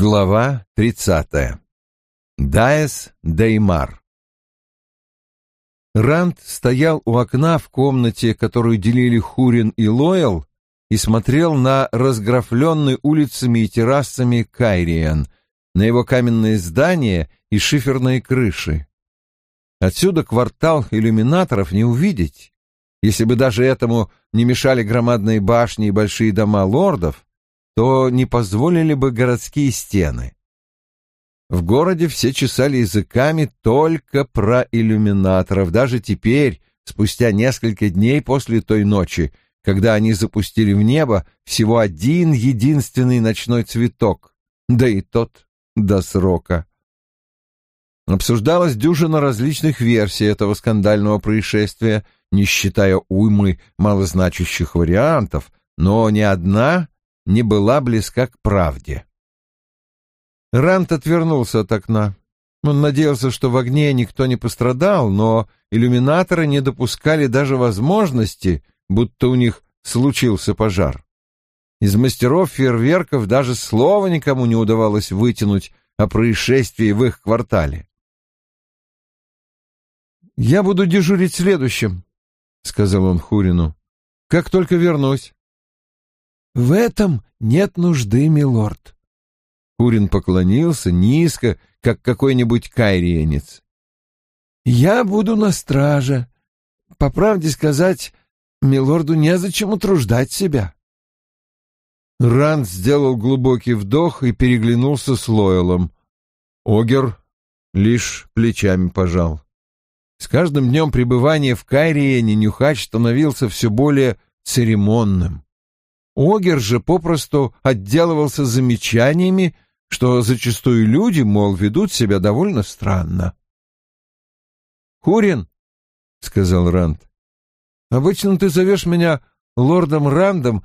Глава тридцатая. Дайес Деймар. Ранд стоял у окна в комнате, которую делили Хурин и Лойл, и смотрел на разграфленный улицами и террасами Кайриан, на его каменные здания и шиферные крыши. Отсюда квартал иллюминаторов не увидеть. Если бы даже этому не мешали громадные башни и большие дома лордов, то не позволили бы городские стены. В городе все чесали языками только про иллюминаторов, даже теперь, спустя несколько дней после той ночи, когда они запустили в небо всего один единственный ночной цветок, да и тот до срока. Обсуждалась дюжина различных версий этого скандального происшествия, не считая уймы малозначащих вариантов, но ни одна не была близка к правде. Рант отвернулся от окна. Он надеялся, что в огне никто не пострадал, но иллюминаторы не допускали даже возможности, будто у них случился пожар. Из мастеров фейерверков даже слова никому не удавалось вытянуть о происшествии в их квартале. «Я буду дежурить следующим», — сказал он Хурину. «Как только вернусь». «В этом нет нужды, милорд». Курин поклонился низко, как какой-нибудь кайриенец. «Я буду на страже. По правде сказать, милорду незачем утруждать себя». Ранд сделал глубокий вдох и переглянулся с Лойлом. Огер лишь плечами пожал. С каждым днем пребывания в Кайриене Нюхач становился все более церемонным. Огер же попросту отделывался замечаниями, что зачастую люди, мол, ведут себя довольно странно. «Хурин», — сказал Ранд, — «обычно ты зовешь меня лордом Рандом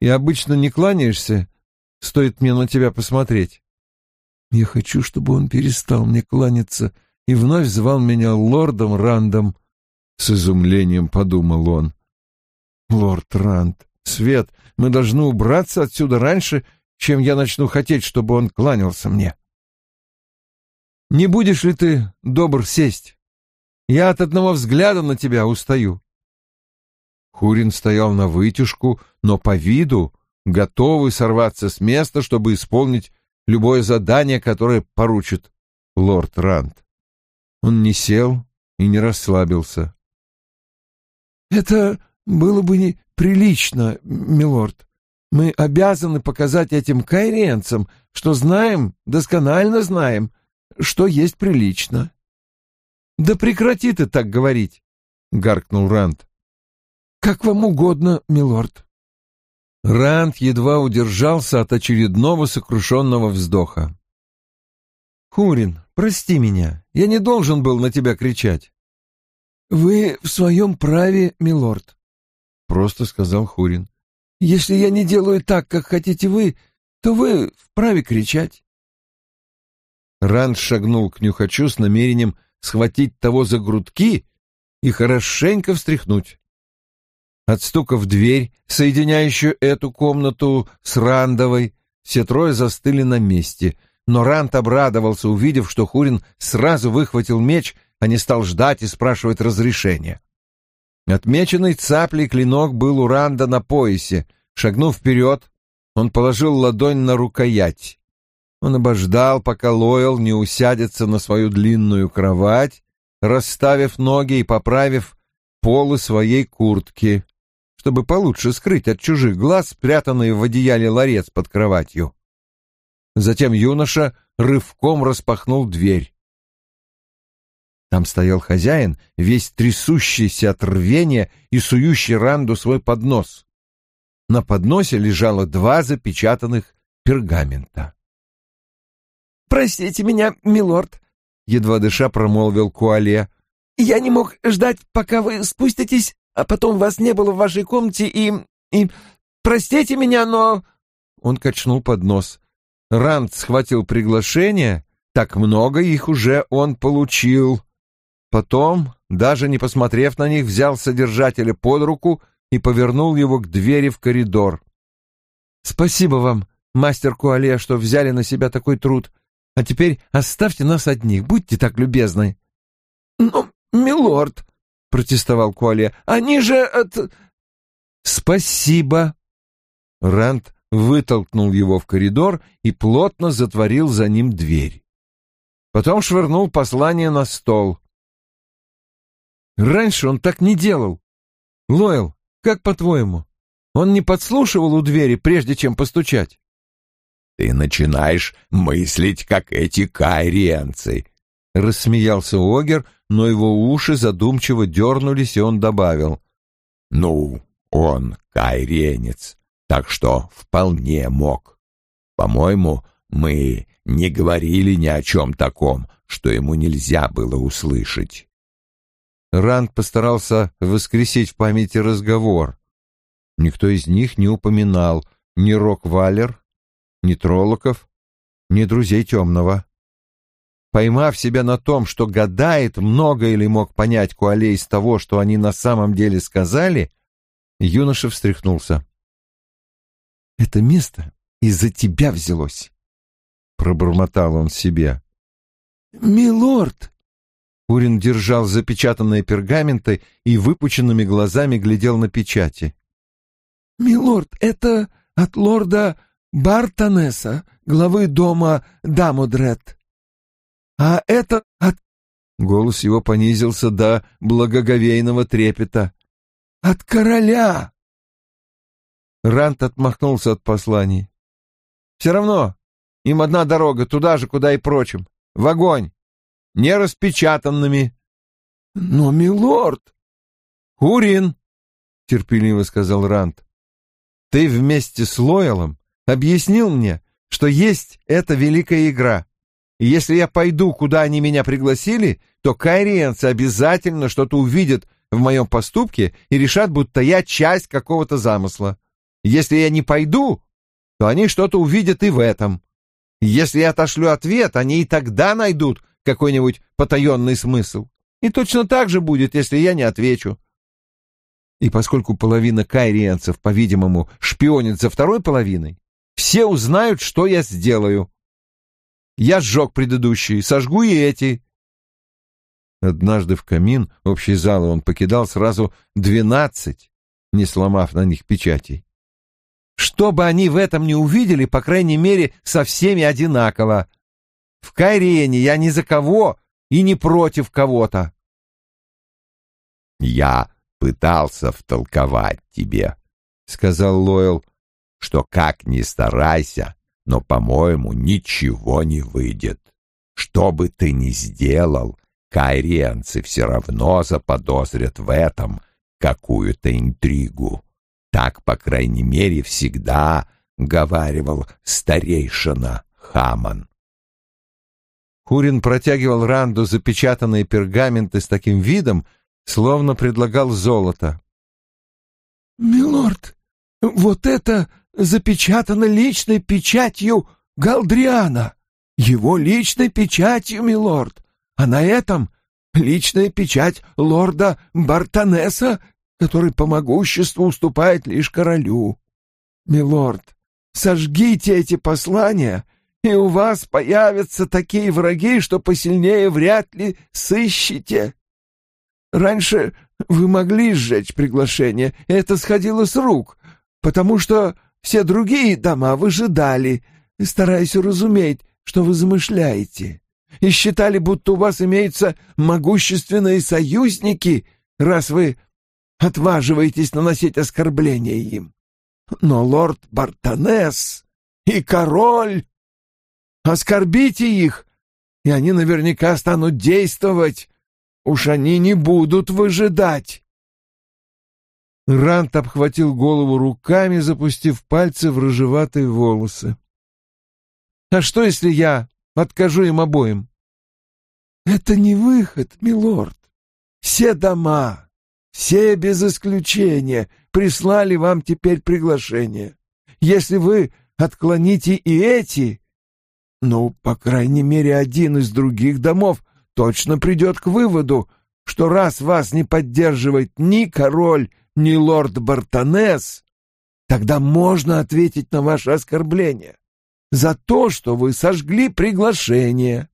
и обычно не кланяешься, стоит мне на тебя посмотреть». «Я хочу, чтобы он перестал мне кланяться и вновь звал меня лордом Рандом», — с изумлением подумал он. «Лорд Ранд, Свет, мы должны убраться отсюда раньше, чем я начну хотеть, чтобы он кланялся мне. Не будешь ли ты добр сесть? Я от одного взгляда на тебя устаю. Хурин стоял на вытяжку, но по виду готовый сорваться с места, чтобы исполнить любое задание, которое поручит лорд Ранд. Он не сел и не расслабился. «Это было бы не прилично, милорд. Мы обязаны показать этим кайренцам, что знаем, досконально знаем, что есть прилично. Да прекрати ты так говорить, гаркнул Ранд. Как вам угодно, милорд. Ранд едва удержался от очередного сокрушенного вздоха. Хурин, прости меня, я не должен был на тебя кричать. Вы в своем праве, милорд. — просто сказал Хурин. «Если я не делаю так, как хотите вы, то вы вправе кричать». Ранд шагнул к нюхачу с намерением схватить того за грудки и хорошенько встряхнуть. От стука в дверь, соединяющую эту комнату с Рандовой, все трое застыли на месте, но Ранд обрадовался, увидев, что Хурин сразу выхватил меч, а не стал ждать и спрашивать разрешения. Отмеченный цаплей клинок был у Ранда на поясе. Шагнув вперед, он положил ладонь на рукоять. Он обождал, пока Лойл не усядется на свою длинную кровать, расставив ноги и поправив полы своей куртки, чтобы получше скрыть от чужих глаз спрятанный в одеяле ларец под кроватью. Затем юноша рывком распахнул дверь. Там стоял хозяин, весь трясущийся от рвения и сующий Ранду свой поднос. На подносе лежало два запечатанных пергамента. «Простите меня, милорд», — едва дыша промолвил Куале. «Я не мог ждать, пока вы спуститесь, а потом вас не было в вашей комнате, и... и... простите меня, но...» Он качнул поднос. Ранд схватил приглашение, так много их уже он получил. Потом, даже не посмотрев на них, взял содержателя под руку и повернул его к двери в коридор. «Спасибо вам, мастер Куале, что взяли на себя такой труд. А теперь оставьте нас одних, будьте так любезны». «Но, милорд», — протестовал Куале, — «они же от...» «Спасибо». Ранд вытолкнул его в коридор и плотно затворил за ним дверь. Потом швырнул послание на стол. Раньше он так не делал. Лойл, как по-твоему, он не подслушивал у двери, прежде чем постучать? Ты начинаешь мыслить, как эти кайриенцы. Рассмеялся Огер, но его уши задумчиво дернулись, и он добавил. Ну, он кайренец, так что вполне мог. По-моему, мы не говорили ни о чем таком, что ему нельзя было услышать. Ранд постарался воскресить в памяти разговор. Никто из них не упоминал ни Рок-Валер, ни Троллоков, ни друзей Темного. Поймав себя на том, что гадает, много или мог понять Куалей из того, что они на самом деле сказали, юноша встряхнулся. «Это место из-за тебя взялось», — пробормотал он себе. «Милорд!» Урин держал запечатанные пергаменты и выпученными глазами глядел на печати. «Милорд, это от лорда Бартонеса, главы дома Дамудрет. А это от...» Голос его понизился до благоговейного трепета. «От короля!» Рант отмахнулся от посланий. «Все равно, им одна дорога, туда же, куда и прочим. В огонь! Не распечатанными!» «Но, милорд!» «Урин!» — терпеливо сказал Рант. «Ты вместе с Лойлом объяснил мне, что есть эта великая игра. И если я пойду, куда они меня пригласили, то кайриенцы обязательно что-то увидят в моем поступке и решат, будто я часть какого-то замысла. Если я не пойду, то они что-то увидят и в этом. Если я отошлю ответ, они и тогда найдут какой-нибудь потаенный смысл. И точно так же будет, если я не отвечу. И поскольку половина кайриенцев, по-видимому, шпионит за второй половиной, все узнают, что я сделаю. Я сжег предыдущие, сожгу и эти. Однажды в камин общей залы он покидал сразу двенадцать, не сломав на них печатей. Чтобы они в этом не увидели, по крайней мере, со всеми одинаково. В Кайрене я ни за кого и не против кого-то. «Я пытался втолковать тебе», — сказал Лойл, — «что как ни старайся, но, по-моему, ничего не выйдет. Что бы ты ни сделал, кайренцы все равно заподозрят в этом какую-то интригу. Так, по крайней мере, всегда говаривал старейшина Хаман. Хурин протягивал Ранду запечатанные пергаменты с таким видом, словно предлагал золото. «Милорд, вот это запечатано личной печатью Галдриана, его личной печатью, милорд, а на этом личная печать лорда Бартонеса который по могуществу уступает лишь королю. Милорд, сожгите эти послания, и у вас появятся такие враги, что посильнее вряд ли сыщете. Раньше вы могли сжечь приглашение, это сходило с рук, потому что все другие дома выжидали, стараясь уразуметь, что вы замышляете, и считали, будто у вас имеются могущественные союзники, раз вы отваживаетесь наносить оскорбления им. Но лорд Бартонес и король... Оскорбите их, и они наверняка станут действовать. Уж они не будут выжидать. Рант обхватил голову руками, запустив пальцы в рыжеватые волосы. «А что, если я откажу им обоим?» «Это не выход, милорд. Все дома, все без исключения прислали вам теперь приглашение. Если вы отклоните и эти, ну, по крайней мере, один из других домов точно придет к выводу, что раз вас не поддерживает ни король, ни лорд Бартонес, тогда можно ответить на ваше оскорбление. за то, что вы сожгли приглашение.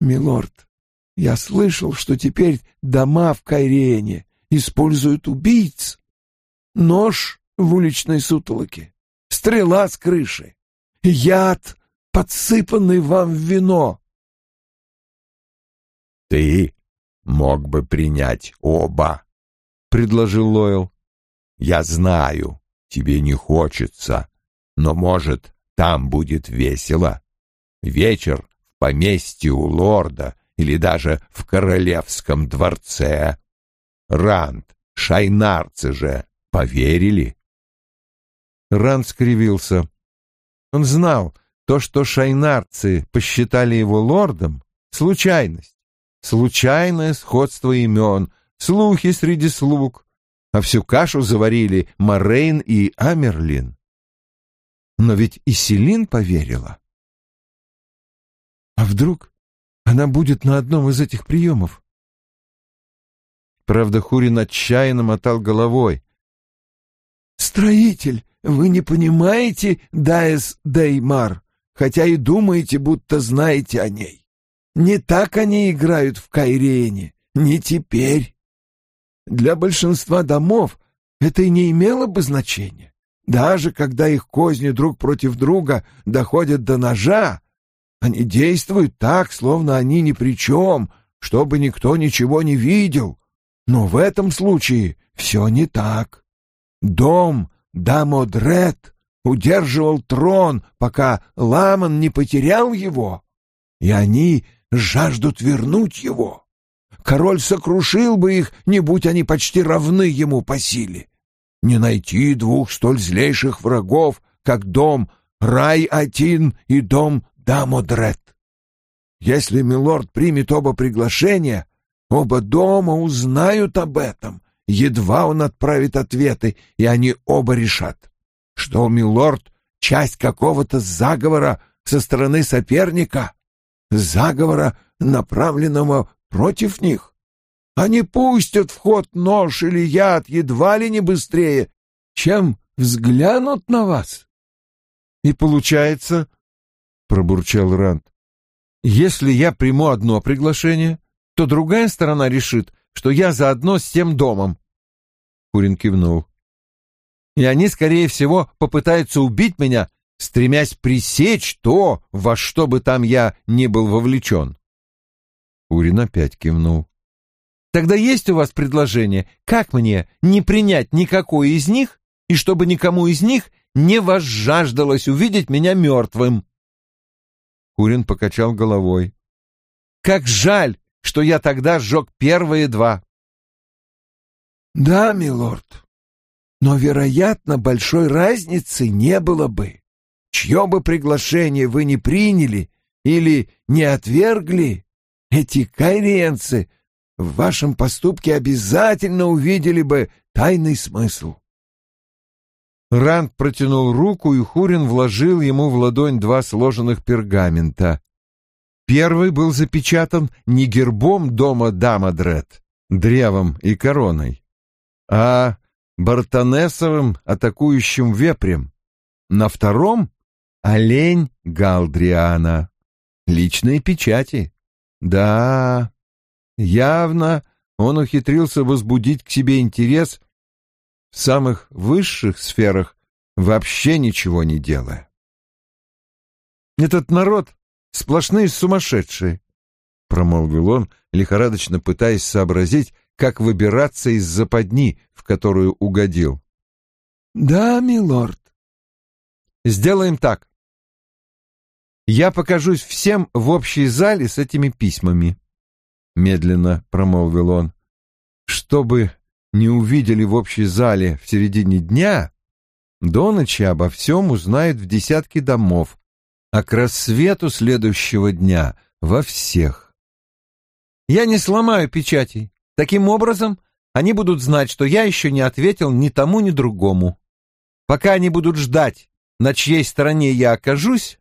Милорд, я слышал, что теперь дома в Кайрене используют убийц. Нож в уличной сутолоке, стрела с крыши, яд, подсыпанный вам в вино. Ты мог бы принять оба, предложил Лойл. Я знаю, тебе не хочется, но, может, там будет весело. Вечер в поместье у лорда или даже в королевском дворце. Ранд, шайнарцы же поверили. Ранд скривился. Он знал, то, что шайнарцы посчитали его лордом, — случайность. Случайное сходство имен, слухи среди слуг, а всю кашу заварили Морейн и Амерлин. Но ведь и Селин поверила. А вдруг она будет на одном из этих приемов? Правда, Хурин отчаянно мотал головой. «Строитель, вы не понимаете, Даэс Деймар, хотя и думаете, будто знаете о ней. Не так они играют в Кайрене, не теперь. Для большинства домов это и не имело бы значения. Даже когда их козни друг против друга доходят до ножа, они действуют так, словно они ни при чем, чтобы никто ничего не видел. Но в этом случае все не так. Дом Дамодред удерживал трон, пока Ламан не потерял его, и они жаждут вернуть его. Король сокрушил бы их, не будь они почти равны ему по силе. Не найти двух столь злейших врагов, как дом Рай-Атин и дом Дамодред. Если милорд примет оба приглашения, оба дома узнают об этом. Едва он отправит ответы, и они оба решат, что милорд — часть какого-то заговора со стороны соперника, заговора, направленного против них. Они пустят в ход нож или яд едва ли не быстрее, чем взглянут на вас. И получается, — пробурчал Ранд, — если я приму одно приглашение, то другая сторона решит, что я заодно с тем домом. Курин кивнул. И они, скорее всего, попытаются убить меня, стремясь пресечь то, во что бы там я ни был вовлечен. Курин опять кивнул. Тогда есть у вас предложение, как мне не принять никакой из них, и чтобы никому из них не возжаждалось увидеть меня мертвым?» Курин покачал головой. «Как жаль, что я тогда сжег первые два!» «Да, милорд, но, вероятно, большой разницы не было бы. Чье бы приглашение вы не приняли или не отвергли, эти кайриенцы в вашем поступке обязательно увидели бы тайный смысл. Ранд протянул руку, и Хурин вложил ему в ладонь два сложенных пергамента. Первый был запечатан не гербом дома Дамадред, древом и короной, а бартонесовым атакующим вепрем. На втором — олень Галдриана. Личные печати. Да, явно он ухитрился возбудить к себе интерес в самых высших сферах, вообще ничего не делая. «Этот народ сплошные сумасшедшие», — промолвил он, лихорадочно пытаясь сообразить, как выбираться из западни, в которую угодил. «Да, милорд». «Сделаем так. Я покажусь всем в общей зале с этими письмами, медленно промолвил он. Чтобы не увидели в общей зале в середине дня, до ночи обо всем узнают в десятки домов, а к рассвету следующего дня во всех. Я не сломаю печатей. Таким образом, они будут знать, что я еще не ответил ни тому, ни другому. Пока они будут ждать, на чьей стороне я окажусь,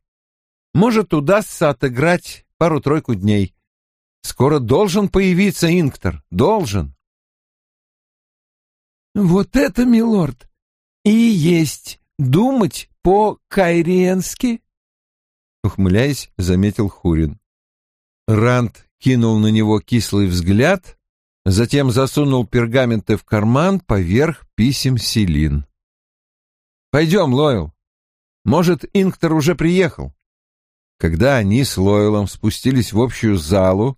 может, удастся отыграть пару-тройку дней. Скоро должен появиться Инктор, должен. Вот это, милорд, и есть думать по-кайриенски, ухмыляясь, заметил Хурин. Ранд кинул на него кислый взгляд, затем засунул пергаменты в карман поверх писем Селин. «Пойдем, Лойл. Может, Инктор уже приехал?» Когда они с Лойлом спустились в общую залу,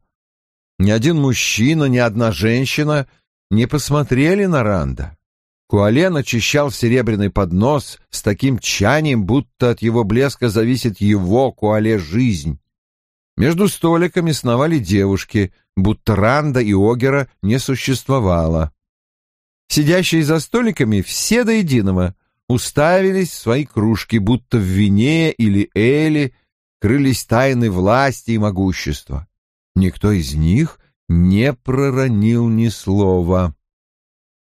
ни один мужчина, ни одна женщина не посмотрели на Ранда. Куален очищал серебряный поднос с таким чанием, будто от его блеска зависит его, Куале, жизнь. Между столиками сновали девушки, будто Ранда и Огера не существовало. Сидящие за столиками все до единого уставились в свои кружки, будто в вине или эле крылись тайны власти и могущества. Никто из них не проронил ни слова.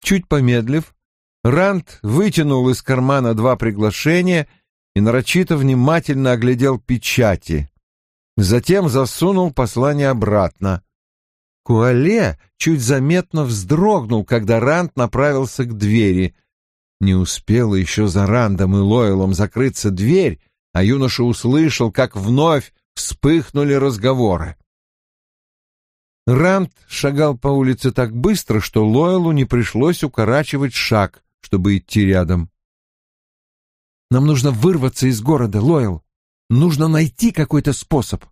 Чуть помедлив, Ранд вытянул из кармана два приглашения и нарочито внимательно оглядел печати. Затем засунул послание обратно. Куале чуть заметно вздрогнул, когда Ранд направился к двери. Не успела еще за Рандом и Лойлом закрыться дверь, а юноша услышал, как вновь вспыхнули разговоры. Ранд шагал по улице так быстро, что Лойлу не пришлось укорачивать шаг, чтобы идти рядом. «Нам нужно вырваться из города, Лойл. Нужно найти какой-то способ.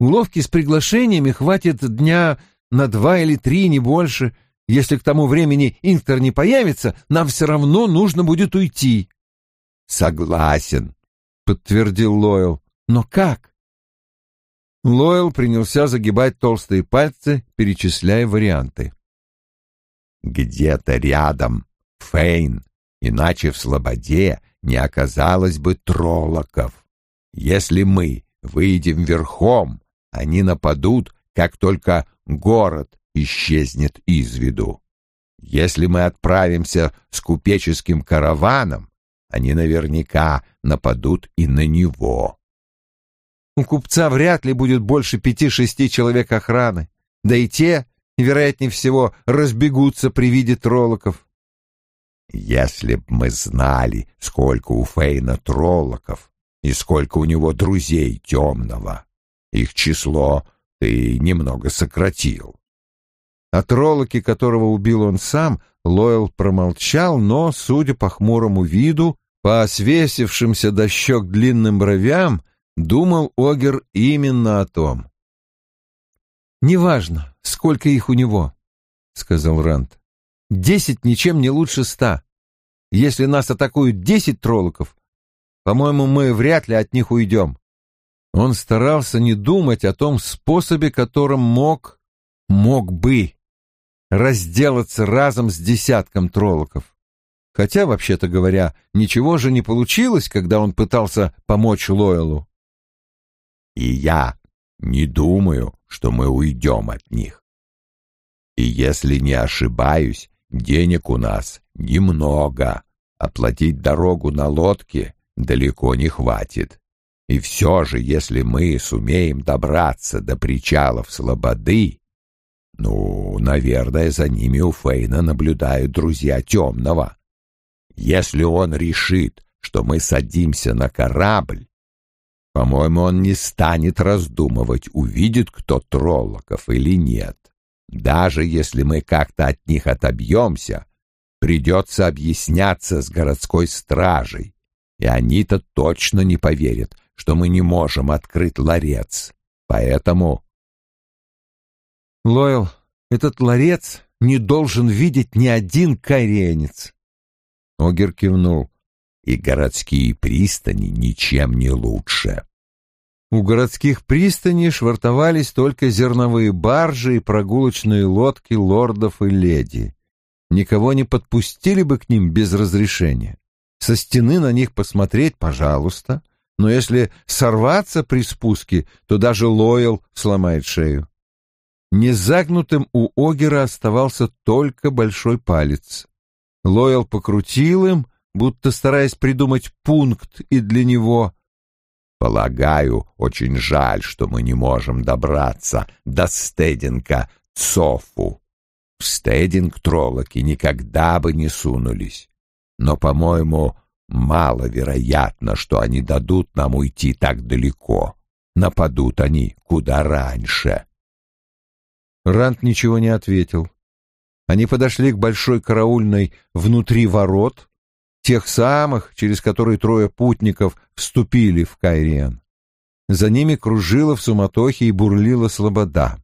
Уловки с приглашениями хватит дня на два или три, не больше. Если к тому времени Инктор не появится, нам все равно нужно будет уйти». «Согласен», — подтвердил Лойл. «Но как?» Лойл принялся загибать толстые пальцы, перечисляя варианты. «Где-то рядом Фейн, иначе в Слободе не оказалось бы троллоков. Если мы выйдем верхом, они нападут, как только город исчезнет из виду. Если мы отправимся с купеческим караваном, они наверняка нападут и на него. У купца вряд ли будет больше пяти-шести человек охраны, да и те, вероятнее всего, разбегутся при виде троллоков. Если б мы знали, сколько у Фейна троллоков и сколько у него друзей темного, их число ты немного сократил. О троллоке, которого убил он сам, Лойл промолчал, но, судя по хмурому виду, по свесившимся до щек длинным бровям, думал Огер именно о том. «Неважно, сколько их у него», — сказал Рант. Десять ничем не лучше ста. Если нас атакуют десять троллоков, по-моему, мы вряд ли от них уйдем. Он старался не думать о том способе, которым мог, мог бы разделаться разом с десятком троллоков. Хотя, вообще-то говоря, ничего же не получилось, когда он пытался помочь Лойлу. И я не думаю, что мы уйдем от них. И если не ошибаюсь, Денег у нас немного. Оплатить дорогу на лодке далеко не хватит. И все же, если мы сумеем добраться до причалов Слободы, ну, наверное, за ними у Фейна наблюдают друзья Темного. Если он решит, что мы садимся на корабль, по-моему, он не станет раздумывать, увидит кто Троллоков или нет. Даже если мы как-то от них отобьемся, придется объясняться с городской стражей, и они-то точно не поверят, что мы не можем открыть ларец. Поэтому... Лойл, этот ларец не должен видеть ни один кайренец. Огер кивнул. И городские пристани ничем не лучше. У городских пристаней швартовались только зерновые баржи и прогулочные лодки лордов и леди. Никого не подпустили бы к ним без разрешения. Со стены на них посмотреть, пожалуйста, но если сорваться при спуске, то даже Лойл сломает шею. Незагнутым у Огера оставался только большой палец. Лойл покрутил им, будто стараясь придумать пункт и для него, Полагаю, очень жаль, что мы не можем добраться до стединга Цофу. В стединг троллоки никогда бы не сунулись. Но, по-моему, маловероятно, что они дадут нам уйти так далеко. Нападут они куда раньше. Рант ничего не ответил. Они подошли к большой караульной внутри ворот, тех самых, через которые трое путников вступили в Кайриен. За ними кружила в суматохе и бурлила слобода.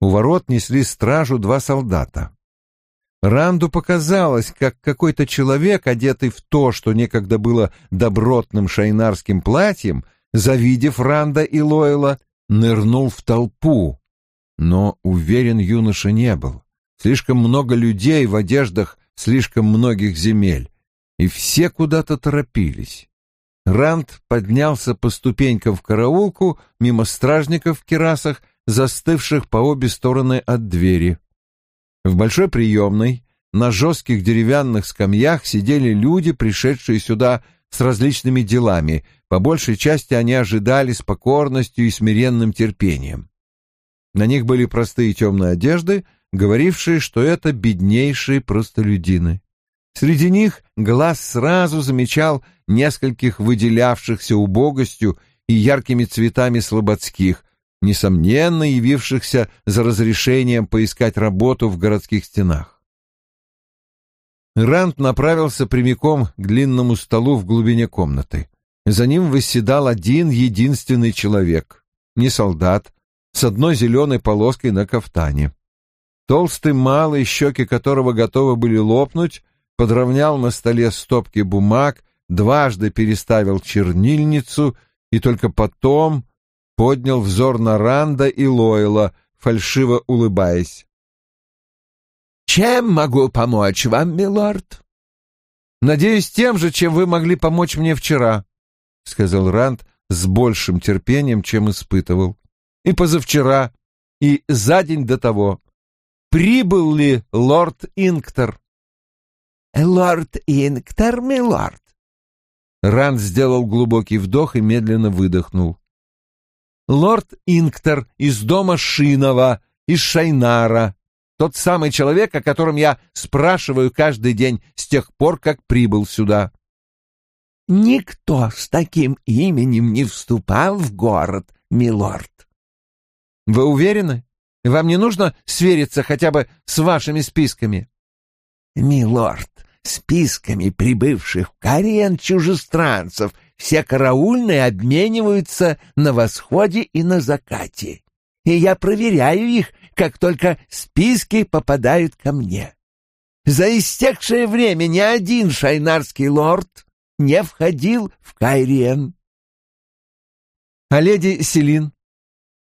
У ворот несли стражу два солдата. Ранду показалось, как какой-то человек, одетый в то, что некогда было добротным шайнарским платьем, завидев Ранда и Лойла, нырнул в толпу. Но уверен юноша не был. Слишком много людей в одеждах слишком многих земель, и все куда-то торопились. Ранд поднялся по ступенькам в караулку мимо стражников в керасах, застывших по обе стороны от двери. В большой приемной на жестких деревянных скамьях сидели люди, пришедшие сюда с различными делами. По большей части они ожидали с покорностью и смиренным терпением. На них были простые темные одежды, говорившие, что это беднейшие простолюдины. Среди них глаз сразу замечал нескольких выделявшихся убогостью и яркими цветами слободских, несомненно явившихся за разрешением поискать работу в городских стенах. Рант направился прямиком к длинному столу в глубине комнаты. За ним восседал один единственный человек, не солдат, с одной зеленой полоской на кафтане. Толстый малый, щеки которого готовы были лопнуть, подровнял на столе стопки бумаг, дважды переставил чернильницу и только потом поднял взор на Ранда и Лойла, фальшиво улыбаясь. «Чем могу помочь вам, милорд?» «Надеюсь, тем же, чем вы могли помочь мне вчера», — сказал Ранд с большим терпением, чем испытывал. «И позавчера, и за день до того. Прибыл ли лорд Инктор?» «Лорд Инктор, милорд?» Ранд сделал глубокий вдох и медленно выдохнул лорд Инктор из дома Шинова, из Шайнара, тот самый человек, о котором я спрашиваю каждый день с тех пор, как прибыл сюда. Никто с таким именем не вступал в город, милорд. Вы уверены? Вам не нужно свериться хотя бы с вашими списками? Милорд, списками прибывших в Кариен чужестранцев — все караульные обмениваются на восходе и на закате. И я проверяю их, как только списки попадают ко мне. За истекшее время ни один шайнарский лорд не входил в Кайриен. А леди Селин,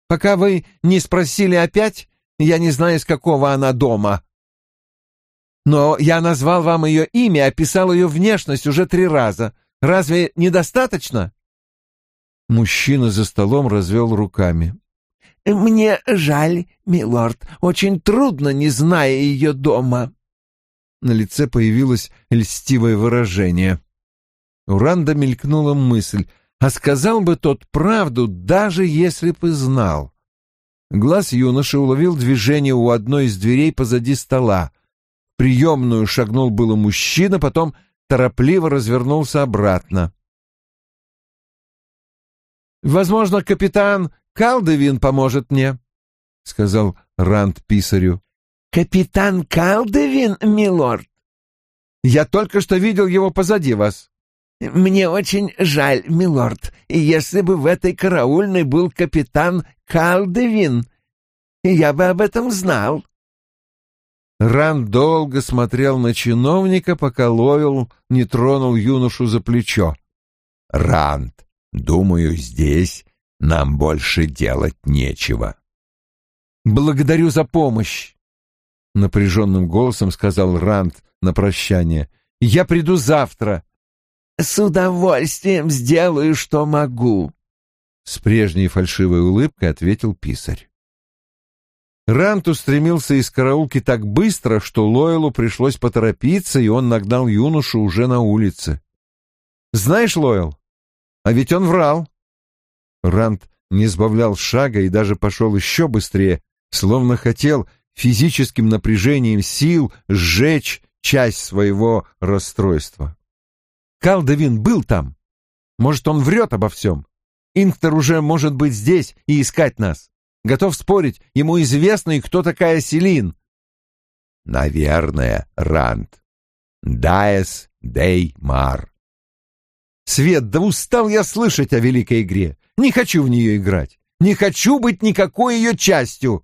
пока вы не спросили опять, я не знаю, из какого она дома. Но я назвал вам ее имя, описал ее внешность уже три раза — Разве недостаточно?» Мужчина за столом развел руками. «Мне жаль, милорд, очень трудно, не зная ее дома». На лице появилось льстивое выражение. У Ранда мелькнула мысль, а сказал бы тот правду, даже если бы знал. Глаз юноши уловил движение у одной из дверей позади стола. В приемную шагнул было мужчина, потом торопливо развернулся обратно. «Возможно, капитан Калдевин поможет мне», — сказал Ранд писарю. «Капитан Калдевин, милорд?» «Я только что видел его позади вас». «Мне очень жаль, милорд, если бы в этой караульной был капитан Калдевин, я бы об этом знал». Ран долго смотрел на чиновника, пока Ловел не тронул юношу за плечо. «Ранд, думаю, здесь нам больше делать нечего». «Благодарю за помощь», — напряженным голосом сказал Ранд на прощание. «Я приду завтра». «С удовольствием сделаю, что могу», — с прежней фальшивой улыбкой ответил писарь. Рант устремился из караулки так быстро, что Лойлу пришлось поторопиться, и он нагнал юношу уже на улице. «Знаешь, Лойл, а ведь он врал». Рант не сбавлял шага и даже пошел еще быстрее, словно хотел физическим напряжением сил сжечь часть своего расстройства. Калдевин был там. Может, он врет обо всем. Инктор уже может быть здесь и искать нас. Готов спорить, ему известно и кто такая Селин. Наверное, Ранд. Даэс Дей Мар. Свет, да устал я слышать о великой игре. Не хочу в нее играть. Не хочу быть никакой ее частью.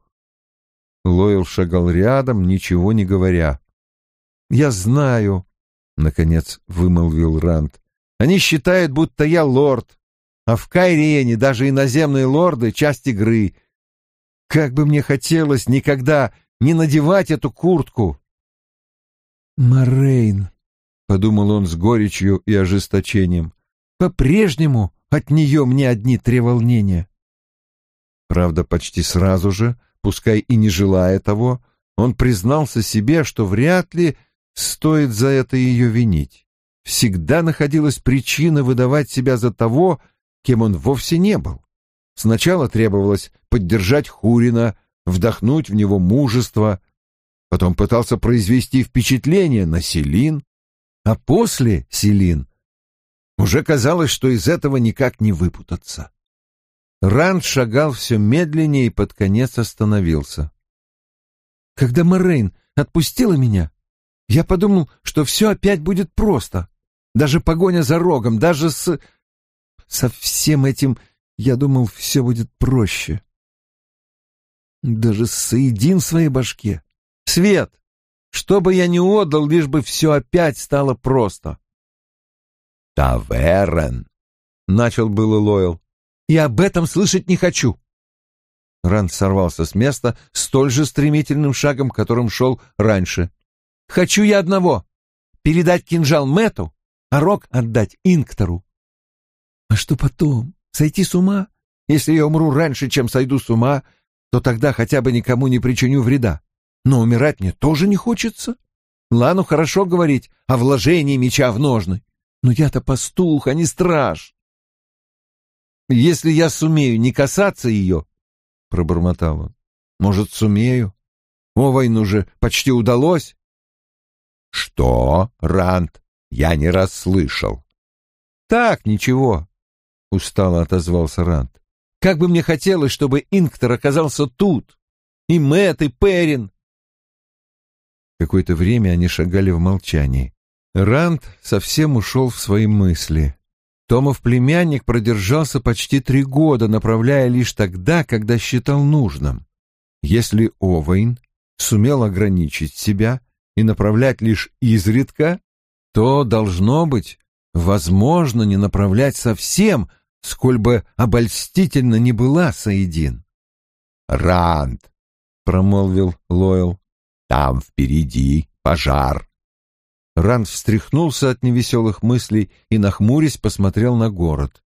Лойл шагал рядом, ничего не говоря. «Я знаю», — наконец вымолвил Ранд. «Они считают, будто я лорд, а в Кайриене даже иноземные лорды — часть игры. Как бы мне хотелось никогда не надевать эту куртку!» «Морейн», — подумал он с горечью и ожесточением, — «по-прежнему от нее мне одни треволнения». Правда, почти сразу же, пускай и не желая того, он признался себе, что вряд ли стоит за это ее винить. Всегда находилась причина выдавать себя за того, кем он вовсе не был. Сначала требовалось поддержать Хурина, вдохнуть в него мужество, потом пытался произвести впечатление на Селин, а после Селин уже казалось, что из этого никак не выпутаться. Ранд шагал все медленнее и под конец остановился. Когда Морейн отпустила меня, я подумал, что все опять будет просто. Даже погоня за рогом, даже с... Со всем этим, я думал, все будет проще. Даже соедин в своей башке. Свет! Что бы я ни отдал, лишь бы все опять стало просто. Таверен, — начал было Лойл. И об этом слышать не хочу. Ранд сорвался с места столь же стремительным шагом, которым шел раньше. «Хочу я одного — передать кинжал Мэту, а рог отдать Инктору». «А что потом? Сойти с ума? Если я умру раньше, чем сойду с ума, то тогда хотя бы никому не причиню вреда. Но умирать мне тоже не хочется. Лану хорошо говорить о вложении меча в ножны, но я-то пастух, а не страж. Если я сумею не касаться ее, — пробормотал он, — может, сумею? О, войну же почти удалось. Что, Рант? Я не расслышал. Так, ничего, — устало отозвался Рант. Как бы мне хотелось, чтобы Инктор оказался тут. И Мэт, и Перин. Какое-то время они шагали в молчании. Ранд совсем ушел в свои мысли. Томов племянник продержался почти три года, направляя лишь тогда, когда считал нужным. Если Овейн сумел ограничить себя и направлять лишь изредка, то, должно быть, возможно не направлять совсем, сколь бы обольстительно не была Саидин. «Ранд!» — промолвил Лойл. «Там впереди пожар». Ранд встряхнулся от невеселых мыслей и, нахмурясь, посмотрел на город.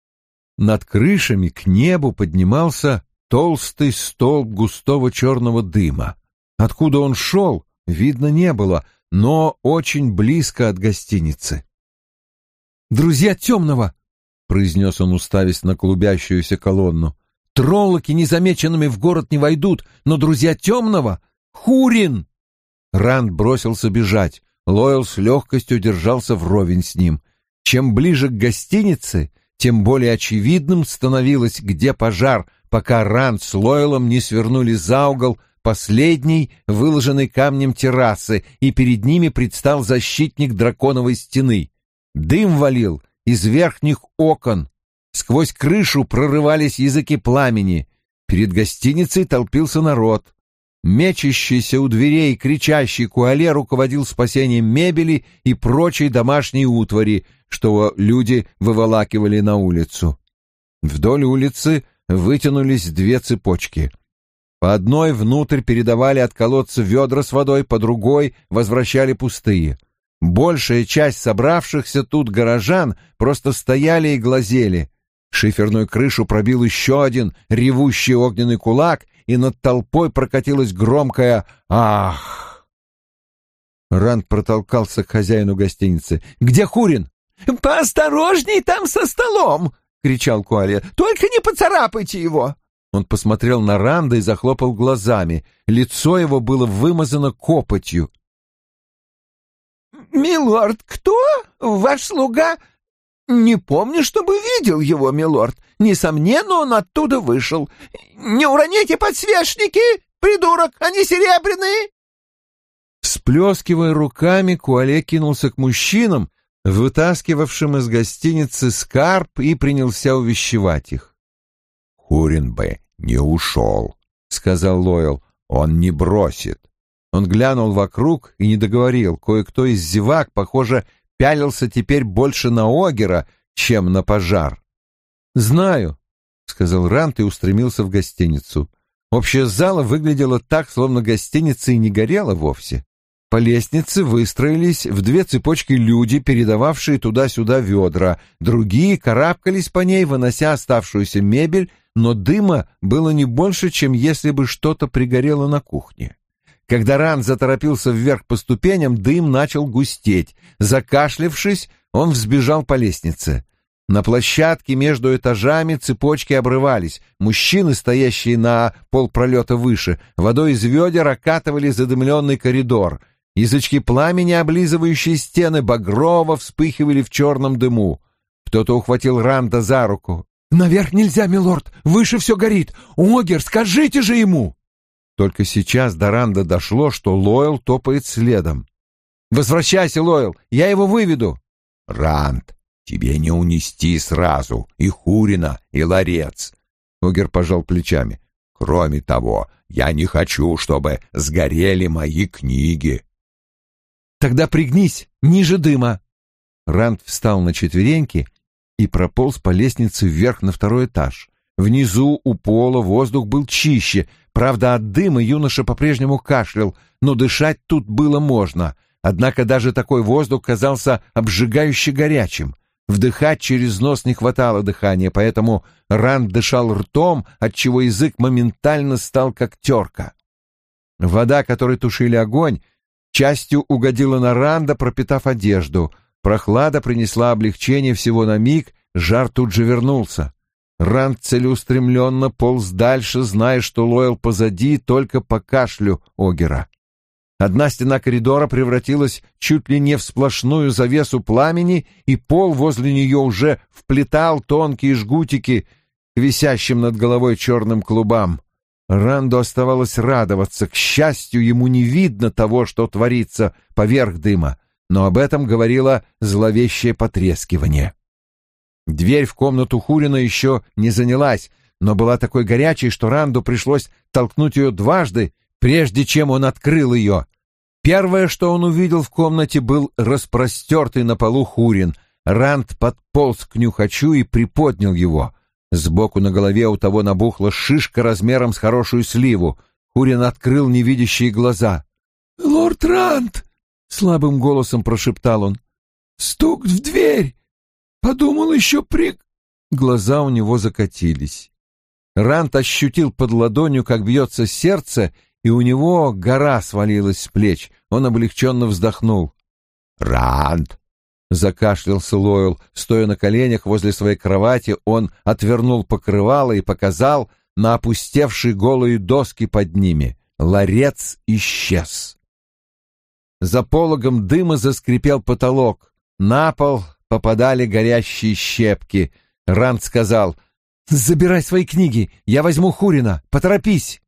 Над крышами к небу поднимался толстый столб густого черного дыма. Откуда он шел, видно не было, но очень близко от гостиницы. «Друзья темного!» — произнес он, уставясь на клубящуюся колонну. «Троллоки незамеченными в город не войдут, но друзья темного — Хурин!» Ранд бросился бежать. Лойл с легкостью держался вровень с ним. Чем ближе к гостинице, тем более очевидным становилось, где пожар, пока Ранд с Лойлом не свернули за угол последней, выложенной камнем террасы, и перед ними предстал защитник драконовой стены. Дым валил из верхних окон. Сквозь крышу прорывались языки пламени. Перед гостиницей толпился народ. Мечащийся у дверей, кричащий Куале руководил спасением мебели и прочей домашней утвари, что люди выволакивали на улицу. Вдоль улицы вытянулись две цепочки. По одной внутрь передавали от колодца ведра с водой, по другой возвращали пустые. Большая часть собравшихся тут горожан просто стояли и глазели. Шиферную крышу пробил еще один ревущий огненный кулак, и над толпой прокатилось громкое «Ах!». Ранд протолкался к хозяину гостиницы. «Где Хурин?» «Поосторожней там со столом!» — кричал Куалия. «Только не поцарапайте его!» Он посмотрел на Ранда и захлопал глазами. Лицо его было вымазано копотью. «Милорд, кто? Ваш слуга?» «Не помню, чтобы видел его, милорд. Несомненно, он оттуда вышел. Не уроните подсвечники, придурок, они серебряные!» Всплескивая руками, Куале кинулся к мужчинам, вытаскивавшим из гостиницы скарб, и принялся увещевать их. «Хурин бы не ушел», — сказал Лойл. «Он не бросит». Он глянул вокруг и не договорил. Кое-кто из зевак, похоже, пялился теперь больше на Огера, чем на пожар. «Знаю», — сказал Рант и устремился в гостиницу. Общая зала выглядела так, словно гостиница и не горела вовсе. По лестнице выстроились в две цепочки люди, передававшие туда-сюда ведра. Другие карабкались по ней, вынося оставшуюся мебель, но дыма было не больше, чем если бы что-то пригорело на кухне. Когда Ран заторопился вверх по ступеням, дым начал густеть. Закашлившись, он взбежал по лестнице. На площадке между этажами цепочки обрывались. Мужчины, стоящие на полпролета выше, водой из ведер окатывали задымленный коридор — Язычки пламени, облизывающие стены, багрово вспыхивали в черном дыму. Кто-то ухватил Ранда за руку. «Наверх нельзя, милорд! Выше все горит! Огер, скажите же ему!» Только сейчас до Ранда дошло, что Лойл топает следом. «Возвращайся, Лойл, я его выведу!» «Ранд, тебе не унести сразу и Хурина, и Ларец!» Огер пожал плечами. «Кроме того, я не хочу, чтобы сгорели мои книги!» Тогда пригнись, ниже дыма. Ранд встал на четвереньки и прополз по лестнице вверх на второй этаж. Внизу у пола воздух был чище, правда, от дыма юноша по-прежнему кашлял, но дышать тут было можно. Однако даже такой воздух казался обжигающе горячим. Вдыхать через нос не хватало дыхания, поэтому Ранд дышал ртом, отчего язык моментально стал как терка. Вода, которой тушили огонь, частью угодила на Ранда, пропитав одежду. Прохлада принесла облегчение всего на миг, жар тут же вернулся. Ранд целеустремленно полз дальше, зная, что Лойл позади только по кашлю Огера. Одна стена коридора превратилась чуть ли не в сплошную завесу пламени, и пол возле нее уже вплетал тонкие жгутики к висящим над головой черным клубам. Ранду оставалось радоваться. К счастью, ему не видно того, что творится поверх дыма, но об этом говорило зловещее потрескивание. Дверь в комнату Хурина еще не занялась, но была такой горячей, что Ранду пришлось толкнуть ее дважды, прежде чем он открыл ее. Первое, что он увидел в комнате, был распростертый на полу Хурин. Ранд подполз к нюхачу и приподнял его. Сбоку на голове у того набухла шишка размером с хорошую сливу. Хурин открыл невидящие глаза. «Лорд Рант!» — слабым голосом прошептал он. «Стук в дверь! Подумал еще при...» Глаза у него закатились. Рант ощутил под ладонью, как бьется сердце, и у него гора свалилась с плеч. Он облегченно вздохнул. «Рант!» — закашлялся Лойл. Стоя на коленях возле своей кровати, он отвернул покрывало и показал на опустевшие голые доски под ними. Ларец исчез. За пологом дыма заскрипел потолок. На пол попадали горящие щепки. Ранд сказал, «Забирай свои книги, я возьму Хурина, поторопись!»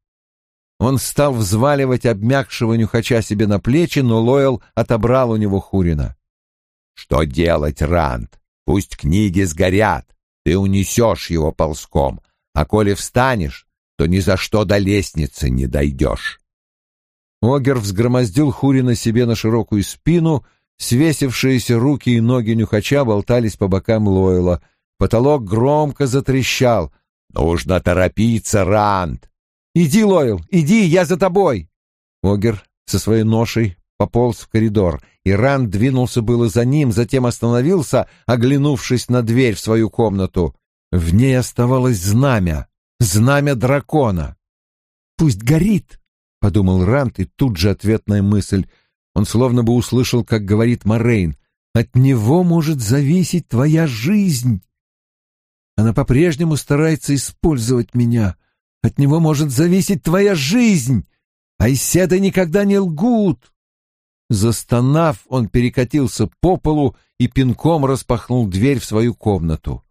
Он стал взваливать обмякшего нюхача себе на плечи, но Лойл отобрал у него Хурина. Что делать, Ранд? Пусть книги сгорят, ты унесешь его ползком, а коли встанешь, то ни за что до лестницы не дойдешь. Огер взгромоздил Хурина себе на широкую спину, свесившиеся руки и ноги нюхача болтались по бокам Лойла. Потолок громко затрещал. «Нужно торопиться, Ранд!» «Иди, Лойл, иди, я за тобой!» Огер со своей ношей пополз в коридор. Иран двинулся было за ним, затем остановился, оглянувшись на дверь в свою комнату. В ней оставалось знамя, знамя дракона. «Пусть горит», — подумал Рант, и тут же ответная мысль. Он словно бы услышал, как говорит Морейн, «От него может зависеть твоя жизнь». Она по-прежнему старается использовать меня. От него может зависеть твоя жизнь. Айседы никогда не лгут. Застонав, он перекатился по полу и пинком распахнул дверь в свою комнату.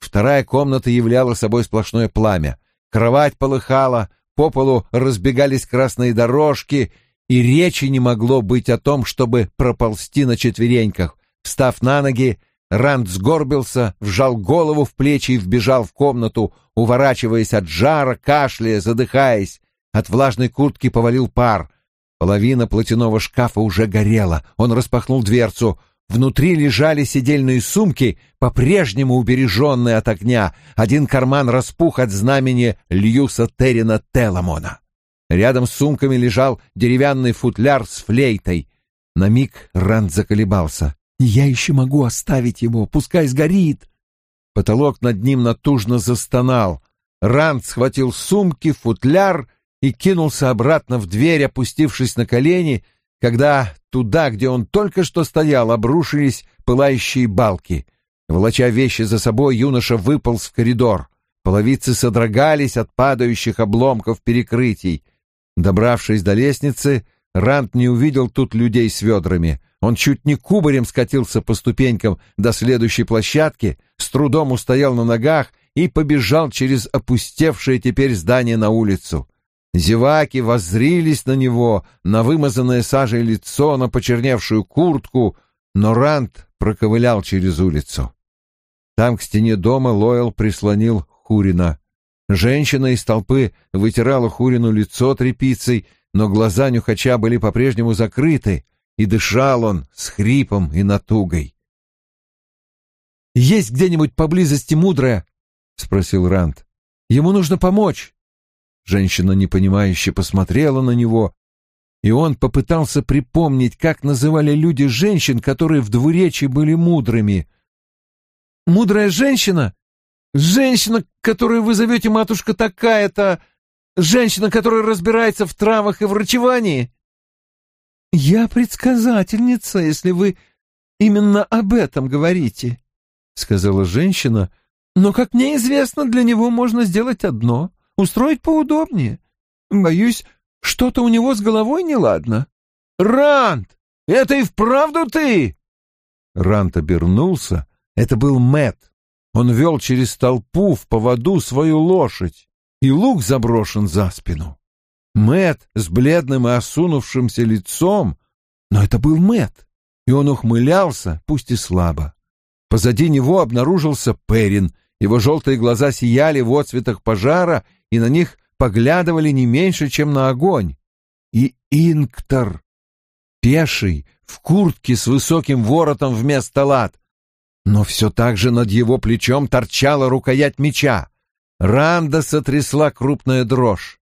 Вторая комната являла собой сплошное пламя. Кровать полыхала, по полу разбегались красные дорожки, и речи не могло быть о том, чтобы проползти на четвереньках. Встав на ноги, Ранд сгорбился, вжал голову в плечи и вбежал в комнату, уворачиваясь от жара, кашляя, задыхаясь. От влажной куртки повалил пар. Половина платяного шкафа уже горела. Он распахнул дверцу. Внутри лежали сидельные сумки, по-прежнему убереженные от огня. Один карман распух от знамени Льюса Террина Теламона. Рядом с сумками лежал деревянный футляр с флейтой. На миг Ранд заколебался. «Я еще могу оставить его, пускай сгорит!» Потолок над ним натужно застонал. Ранд схватил сумки, футляр и кинулся обратно в дверь, опустившись на колени, когда туда, где он только что стоял, обрушились пылающие балки. Волоча вещи за собой, юноша выполз в коридор. Половицы содрогались от падающих обломков перекрытий. Добравшись до лестницы, Рант не увидел тут людей с ведрами. Он чуть не кубарем скатился по ступенькам до следующей площадки, с трудом устоял на ногах и побежал через опустевшее теперь здание на улицу. Зеваки воззрились на него, на вымазанное сажей лицо, на почерневшую куртку, но Рант проковылял через улицу. Там к стене дома Лойл прислонил Хурина. Женщина из толпы вытирала Хурину лицо тряпицей, но глаза нюхача были по-прежнему закрыты, и дышал он с хрипом и натугой. «Есть где-нибудь поблизости мудрая?» — спросил Ранд. «Ему нужно помочь». Женщина непонимающе посмотрела на него, и он попытался припомнить, как называли люди женщин, которые в двуречии были мудрыми. «Мудрая женщина? Женщина, которую вы зовете матушка такая-то...» Женщина, которая разбирается в травах и врачевании?» «Я предсказательница, если вы именно об этом говорите», — сказала женщина. «Но, как мне известно, для него можно сделать одно — устроить поудобнее. Боюсь, что-то у него с головой неладно». «Рант, это и вправду ты?» Рант обернулся. Это был Мэт. Он вел через толпу в поводу свою лошадь и лук заброшен за спину. Мэт с бледным и осунувшимся лицом, но это был Мэт, и он ухмылялся, пусть и слабо. Позади него обнаружился Перин, его желтые глаза сияли в отцветах пожара, и на них поглядывали не меньше, чем на огонь. И Инктор, пеший, в куртке с высоким воротом вместо лад, но все так же над его плечом торчала рукоять меча. Ранда сотрясла крупная дрожь.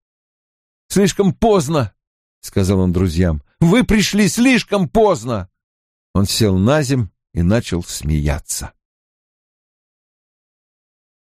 «Слишком поздно!» — сказал он друзьям. «Вы пришли слишком поздно!» Он сел на земь и начал смеяться.